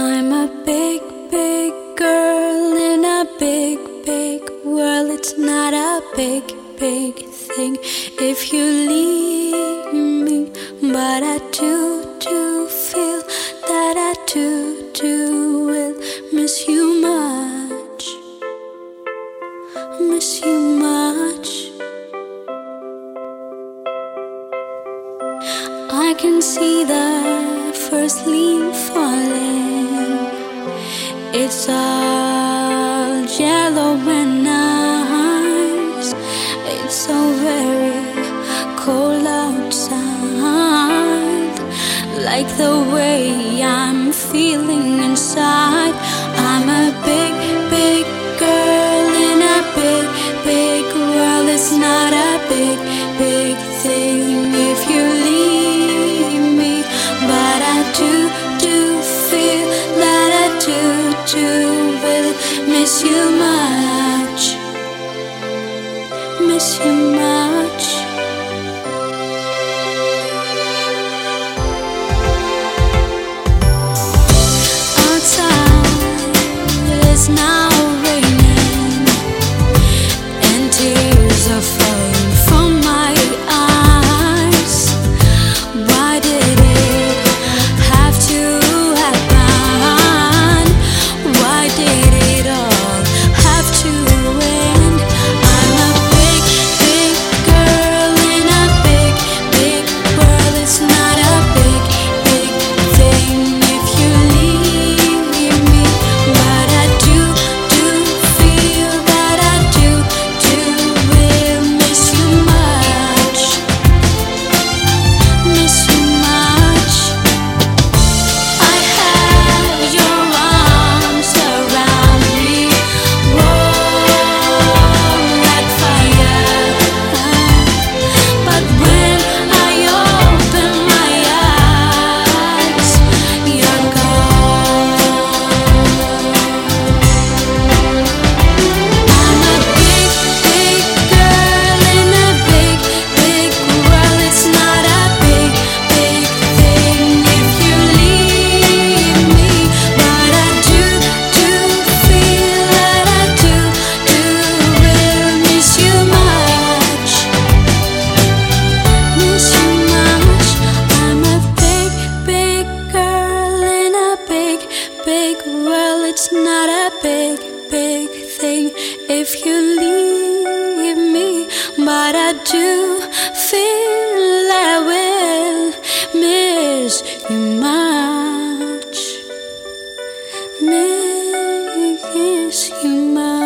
I'm a big, big girl in a big, big world. It's not a big, big thing if you leave me, but I do, do feel that I do, do will miss you much, miss you much. I can see the first leaf falling. It's all yellow and nice. It's so very cold outside. Like the way I'm feeling inside. I'm a big, big girl in a big, big world. It's not a big, big thing do will miss you much. Not a big, big thing if you leave me, but I do feel I will miss you much, miss you much.